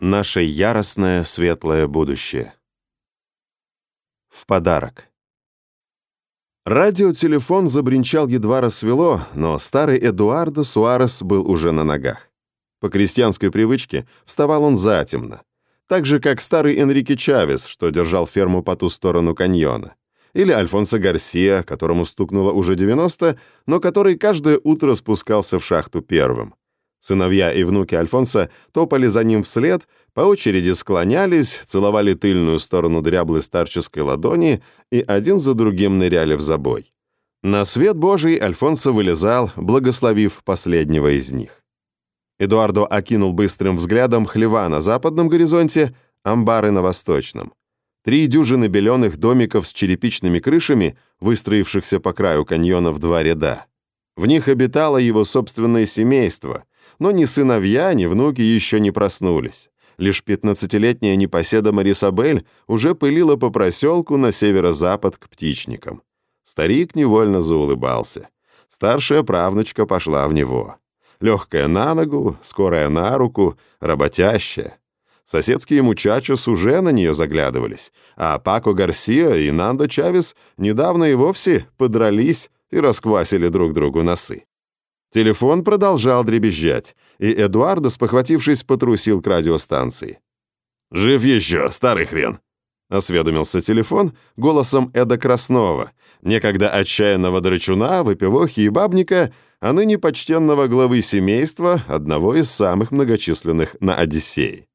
Наше яростное светлое будущее. В подарок. Радиотелефон забринчал едва рассвело, но старый Эдуардо Суарес был уже на ногах. По крестьянской привычке вставал он затемно, так же, как старый Энрике Чавес, что держал ферму по ту сторону каньона, или Альфонсо Гарсия, которому стукнуло уже 90, но который каждое утро спускался в шахту первым. Сыновья и внуки Альфонса топали за ним вслед, по очереди склонялись, целовали тыльную сторону дряблой старческой ладони и один за другим ныряли в забой. На свет Божий Альфонсо вылезал, благословив последнего из них. Эдуардо окинул быстрым взглядом хлева на западном горизонте, амбары на восточном. Три дюжины беленых домиков с черепичными крышами, выстроившихся по краю каньона в два ряда. В них обитало его собственное семейство, но ни сыновья, ни внуки еще не проснулись. Лишь пятнадцатилетняя непоседа Марисабель уже пылила по проселку на северо-запад к птичникам. Старик невольно заулыбался. Старшая правнучка пошла в него. Легкая на ногу, скорая на руку, работящая. Соседские мучачос уже на нее заглядывались, а Пако Гарсия и Нандо Чавес недавно и вовсе подрались и расквасили друг другу носы. Телефон продолжал дребезжать, и Эдуардо, спохватившись, потрусил к радиостанции. «Жив еще, старый хрен!» — осведомился телефон голосом Эда Краснова, некогда отчаянного драчуна, выпивохи и бабника, а ныне почтенного главы семейства, одного из самых многочисленных на Одиссее.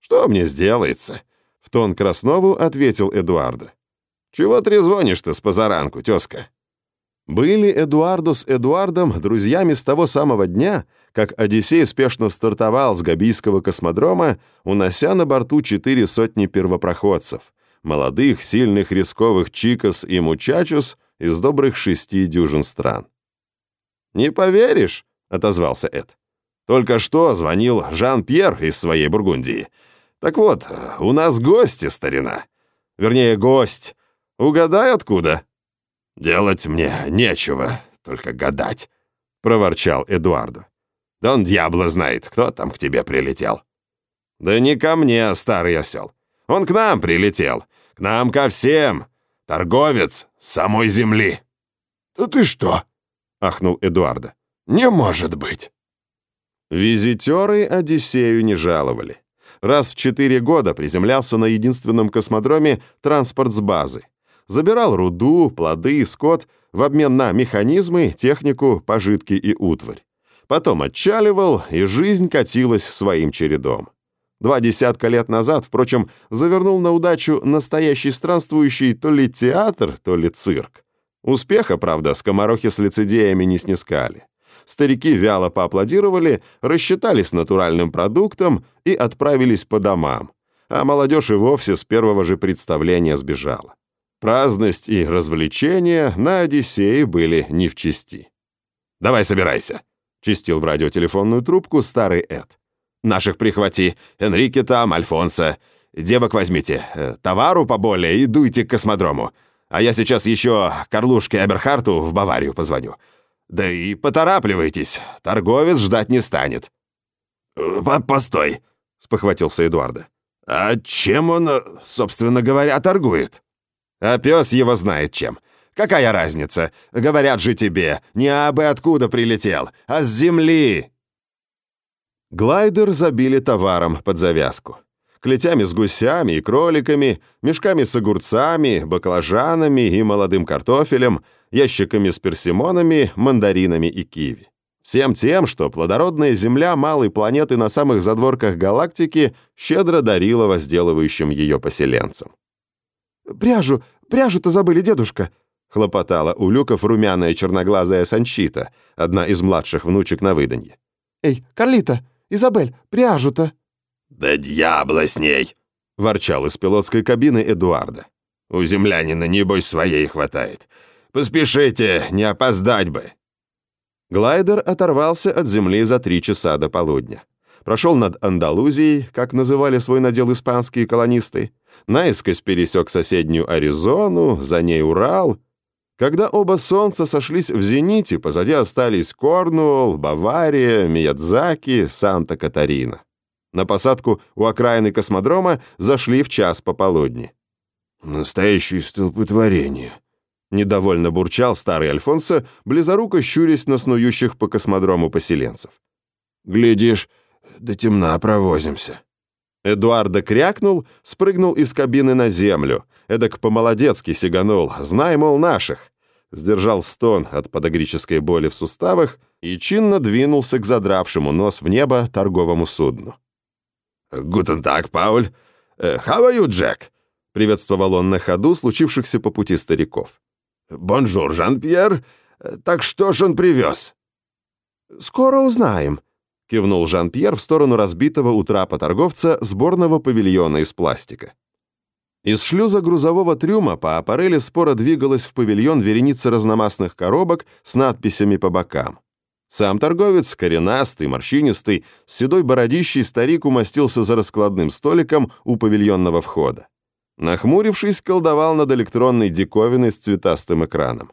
«Что мне сделается?» — в тон Краснову ответил Эдуардо. «Чего трезвонишь-то с позаранку, тезка?» Были Эдуардо с Эдуардом друзьями с того самого дня, как Одиссей спешно стартовал с Габийского космодрома, унося на борту четыре сотни первопроходцев, молодых, сильных, рисковых чикос и мучачус из добрых шести дюжин стран. «Не поверишь», — отозвался Эд. «Только что звонил Жан-Пьер из своей Бургундии. Так вот, у нас гости, старина. Вернее, гость. Угадай, откуда?» «Делать мне нечего, только гадать», — проворчал Эдуардо. «Да он дьявола знает, кто там к тебе прилетел». «Да не ко мне, старый осел. Он к нам прилетел. К нам ко всем. Торговец с самой земли». «Да ты что?» — ахнул Эдуардо. «Не может быть». Визитеры Одиссею не жаловали. Раз в четыре года приземлялся на единственном космодроме транспорт с базы забирал руду, плоды, скот в обмен на механизмы, технику, пожитки и утварь. Потом отчаливал, и жизнь катилась своим чередом. Два десятка лет назад, впрочем, завернул на удачу настоящий странствующий то ли театр, то ли цирк. Успеха, правда, скоморохи с лицедеями не снискали. Старики вяло поаплодировали, рассчитались натуральным продуктом и отправились по домам, а молодежь и вовсе с первого же представления сбежала. Праздность и развлечения на Одиссее были не в чести. «Давай собирайся», — чистил в радиотелефонную трубку старый Эд. «Наших прихвати, Энрике там, Альфонса. Девок возьмите, э, товару поболее и дуйте к космодрому. А я сейчас еще Карлушке Эберхарту в Баварию позвоню. Да и поторапливайтесь, торговец ждать не станет». Э, «Постой», — спохватился Эдуарда. «А чем он, э, собственно говоря, торгует?» А пес его знает чем. Какая разница? Говорят же тебе, не абы откуда прилетел, а с земли. Глайдер забили товаром под завязку. Клетями с гусями и кроликами, мешками с огурцами, баклажанами и молодым картофелем, ящиками с персимонами, мандаринами и киви. Всем тем, что плодородная земля малой планеты на самых задворках галактики щедро дарила возделывающим ее поселенцам. «Пряжу, пряжу-то забыли, дедушка!» — хлопотала у люков румяная черноглазая Санчита, одна из младших внучек на выданье. «Эй, Карлита, Изабель, пряжу-то!» «Да дьябла с ней!» — ворчал из пилотской кабины Эдуарда. «У землянина, небось, своей хватает. Поспешите, не опоздать бы!» Глайдер оторвался от земли за три часа до полудня. Прошел над Андалузией, как называли свой надел испанские колонисты, наискось пересек соседнюю Аризону, за ней Урал. Когда оба солнца сошлись в зените, позади остались Корнуолл, Бавария, Миядзаки, Санта-Катарина. На посадку у окраины космодрома зашли в час пополудни. «Настоящее столпотворение», — недовольно бурчал старый Альфонсо, близоруко щурясь на снующих по космодрому поселенцев. «Глядишь, до темна провозимся». Эдуардо крякнул, спрыгнул из кабины на землю, эдак по-молодецки сиганул, знай, мол, наших. Сдержал стон от подогрической боли в суставах и чинно двинулся к задравшему нос в небо торговому судну. «Гутен так, Пауль. Are you, Джек?» — приветствовал он на ходу случившихся по пути стариков. «Bonjour, Жан-Пьер. Так что ж он привез?» «Скоро узнаем», — кивнул Жан-Пьер в сторону разбитого у трапа торговца сборного павильона из пластика. Из шлюза грузового трюма по аппарели спора двигалась в павильон вереница разномастных коробок с надписями по бокам. Сам торговец, коренастый, морщинистый, с седой бородищей старик умостился за раскладным столиком у павильонного входа. Нахмурившись, колдовал над электронной диковиной с цветастым экраном.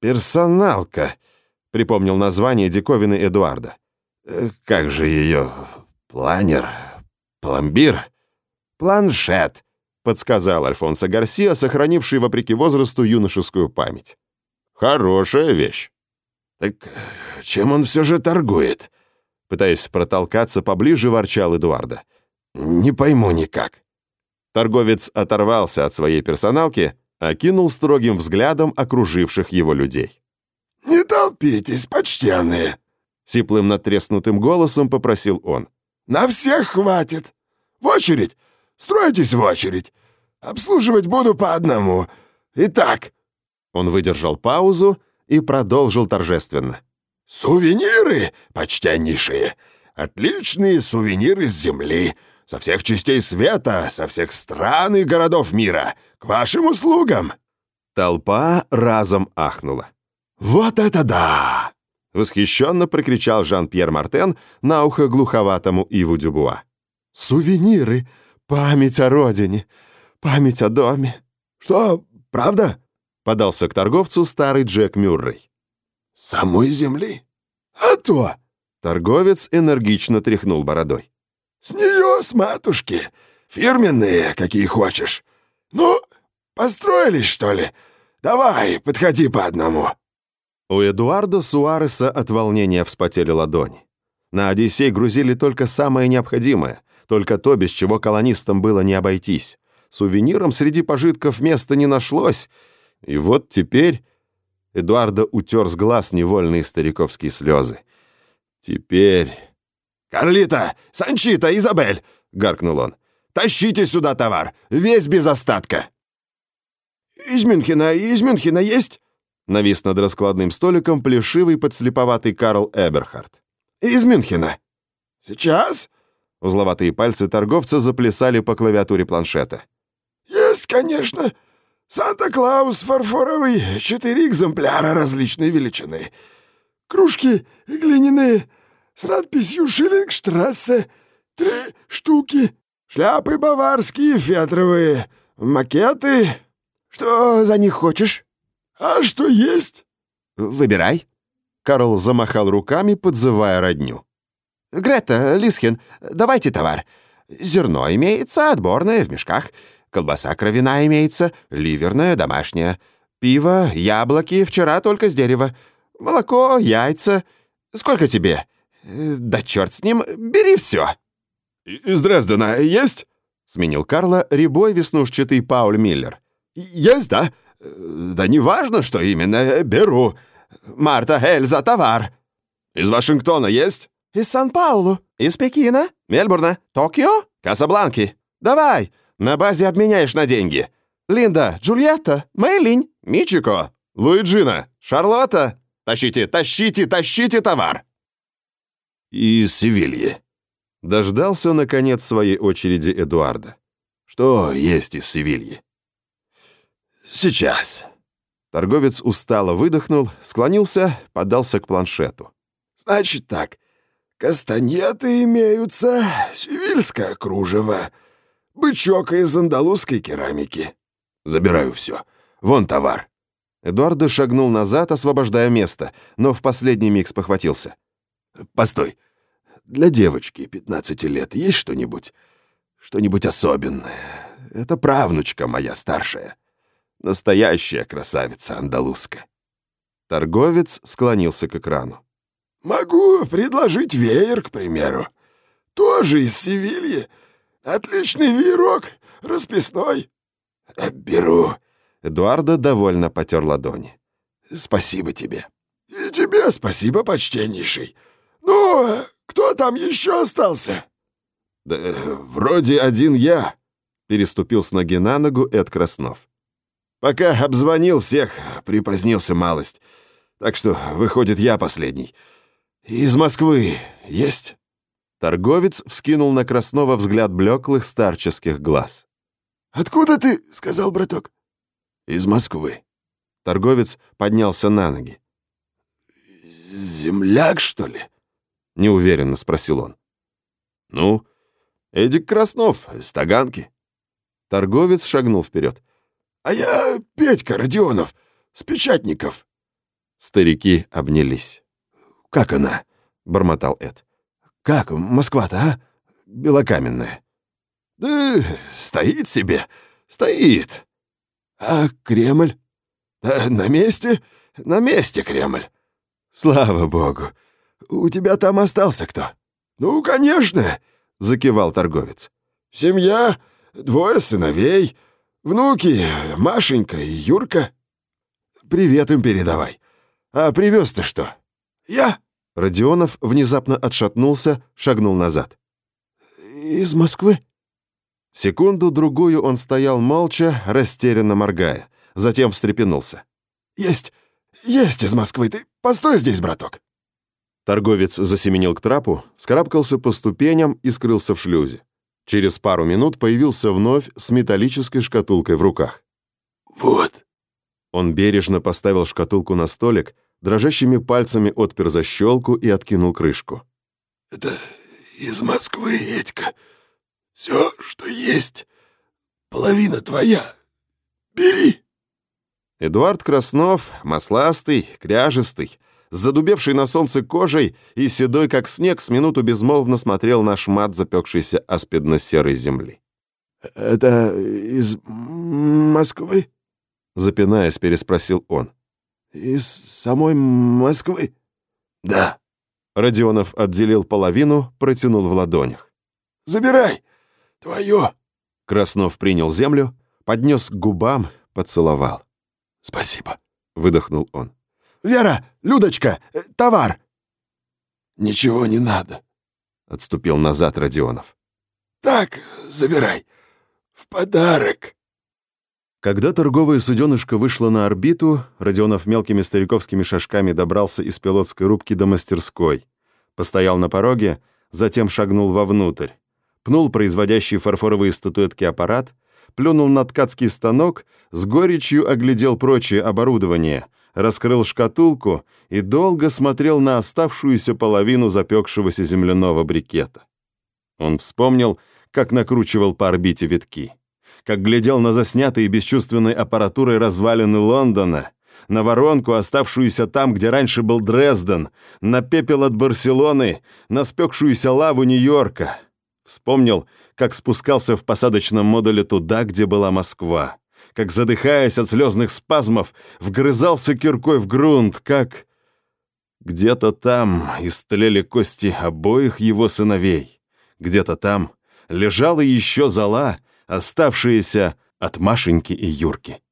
«Персоналка», — припомнил название диковины Эдуарда. «Э, «Как же ее? Планер? Пломбир? Планшет», — подсказал Альфонсо Гарсия, сохранивший, вопреки возрасту, юношескую память. «Хорошая вещь». «Так чем он все же торгует?» Пытаясь протолкаться поближе, ворчал Эдуарда. «Не пойму никак». Торговец оторвался от своей персоналки, окинул строгим взглядом окруживших его людей. «Не толпитесь, почтенные!» Сиплым натреснутым голосом попросил он. «На всех хватит! В очередь! Стройтесь в очередь! Обслуживать буду по одному. Итак...» Он выдержал паузу и продолжил торжественно. «Сувениры, почтеннейшие! Отличные сувениры с земли, со всех частей света, со всех стран и городов мира, к вашим услугам!» Толпа разом ахнула. «Вот это да!» — восхищенно прокричал Жан-Пьер Мартен на ухо глуховатому Иву Дюбуа. «Сувениры! Память о родине! Память о доме!» «Что, правда?» — подался к торговцу старый Джек Мюррей. «Самой земли? А то!» Торговец энергично тряхнул бородой. «С нее, с матушки! Фирменные, какие хочешь! Ну, построились, что ли? Давай, подходи по одному!» У Эдуарда Суареса от волнения вспотели ладони. На «Одиссей» грузили только самое необходимое, только то, без чего колонистам было не обойтись. Сувенирам среди пожитков места не нашлось. И вот теперь Эдуарда утер с глаз невольные стариковские слезы. Теперь... «Карлита! Санчита! Изабель!» — гаркнул он. «Тащите сюда товар! Весь без остатка!» «Из Мюнхена, из Мюнхена есть?» Навис над раскладным столиком плешивый подслеповатый Карл Эберхард. «Из Мюнхена». «Сейчас?» Узловатые пальцы торговца заплясали по клавиатуре планшета. «Есть, конечно. Санта-Клаус фарфоровый, четыре экземпляра различной величины. Кружки глиняные с надписью «Шиллингштрассе», три штуки. Шляпы баварские, фетровые, макеты. Что за них хочешь? А что есть? Выбирай. Карл замахал руками, подзывая родню. «Грета, Лисхин, давайте товар. Зерно имеется, отборное, в мешках. Колбаса кровяная имеется, ливерная, домашняя. Пиво, яблоки, вчера только с дерева. Молоко, яйца. Сколько тебе? Да черт с ним, бери все». «Из Дрездена есть?» — сменил Карла рябой веснушчатый Пауль Миллер. «Есть, да? Да неважно, что именно, беру. Марта Эльза, товар». «Из Вашингтона есть?» «Из Сан-Паулу, из Пекина, Мельбурна, Токио, Касабланки. Давай, на базе обменяешь на деньги. Линда, Джульетта, Мэйлинь, Мичико, Луиджина, Шарлотта. Тащите, тащите, тащите товар!» «Из Севильи». Дождался, наконец, своей очереди Эдуарда. «Что есть из Севильи?» «Сейчас». Торговец устало выдохнул, склонился, подался к планшету. «Значит так, кастанеты имеются, севильское кружево, бычок из андалузской керамики. Забираю все. Вон товар». Эдуардо шагнул назад, освобождая место, но в последний миг спохватился. «Постой. для девочки 15 лет есть что-нибудь? Что-нибудь особенное? Это правнучка моя старшая. Настоящая красавица андалузка. Торговец склонился к экрану. Могу предложить веер, к примеру. Тоже из Севильи. Отличный веерок, расписной. Беру. Эдуарда довольно потер ладони. Спасибо тебе. И тебе спасибо, почтеннейший. Ну, кто там еще остался? Да вроде один я, переступил с ноги на ногу Эд Краснов. Пока обзвонил всех, припозднился малость. Так что, выходит, я последний. Из Москвы есть? Торговец вскинул на Краснова взгляд блеклых старческих глаз. «Откуда ты?» — сказал браток. «Из Москвы». Торговец поднялся на ноги. «Земляк, что ли?» — неуверенно спросил он. «Ну, Эдик Краснов, из Таганки». Торговец шагнул вперед. «А я Петька Родионов, с Печатников». Старики обнялись. «Как она?» — бормотал Эд. «Как Москва-то, а? Белокаменная». «Да стоит себе, стоит». «А Кремль?» «Да на месте, на месте Кремль». «Слава богу! У тебя там остался кто?» «Ну, конечно!» — закивал торговец. «Семья, двое сыновей, внуки Машенька и Юрка. Привет им передавай. А привез ты что?» «Я?» Родионов внезапно отшатнулся, шагнул назад. «Из Москвы?» Секунду-другую он стоял молча, растерянно моргая. Затем встрепенулся. «Есть, есть из Москвы. Ты постой здесь, браток». Торговец засеменил к трапу, скарабкался по ступеням и скрылся в шлюзе. Через пару минут появился вновь с металлической шкатулкой в руках. «Вот». Он бережно поставил шкатулку на столик, дрожащими пальцами отпер защелку и откинул крышку. «Это из Москвы, Этька. Все, что есть. Половина твоя. Бери». Эдуард Краснов, масластый, кряжестый, с задубевшей на солнце кожей и седой, как снег, с минуту безмолвно смотрел на шмат запекшейся аспидно-серой земли. «Это из Москвы?» Запинаясь, переспросил он. «Из самой Москвы?» «Да». Родионов отделил половину, протянул в ладонях. «Забирай! Твое!» Краснов принял землю, поднес к губам, поцеловал. «Спасибо», — выдохнул он. «Вера! Людочка! Э, товар!» «Ничего не надо», — отступил назад Родионов. «Так, забирай. В подарок». Когда торговая суденышко вышло на орбиту, Родионов мелкими стариковскими шажками добрался из пилотской рубки до мастерской. Постоял на пороге, затем шагнул вовнутрь. Пнул производящий фарфоровые статуэтки аппарат, плюнул на ткацкий станок, с горечью оглядел прочее оборудование, раскрыл шкатулку и долго смотрел на оставшуюся половину запекшегося земляного брикета. Он вспомнил, как накручивал по орбите витки, как глядел на заснятые бесчувственной аппаратурой развалины Лондона, на воронку, оставшуюся там, где раньше был Дрезден, на пепел от Барселоны, на спекшуюся лаву Нью-Йорка. Вспомнил, как спускался в посадочном модуле туда, где была Москва, как, задыхаясь от слезных спазмов, вгрызался киркой в грунт, как... Где-то там истлели кости обоих его сыновей. Где-то там лежала еще зола, оставшаяся от Машеньки и Юрки.